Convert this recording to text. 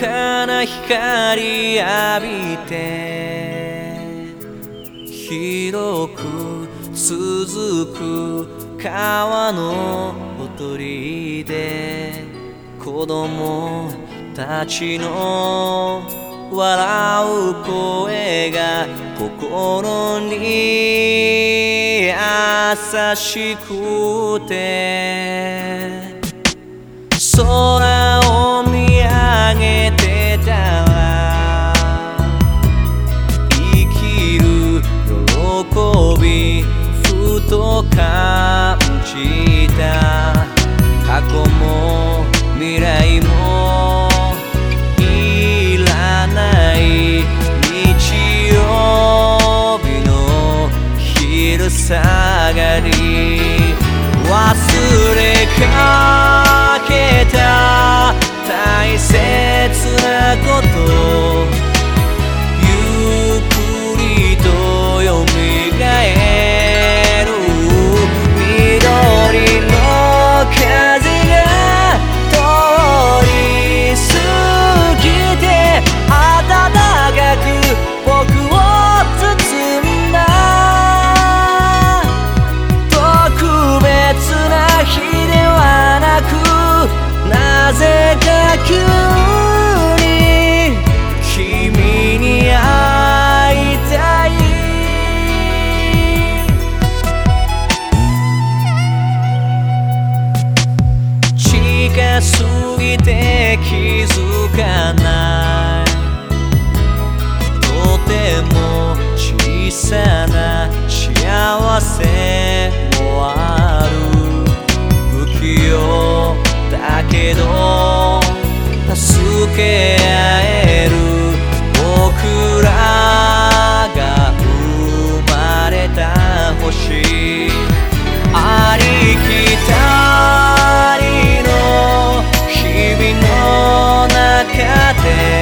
かな光浴びて広く続く川のほとりで子供たちの笑う声が心に優しくて空を過ぎて気づかないとても小さな幸せもある。不器用だけど助け合える僕らて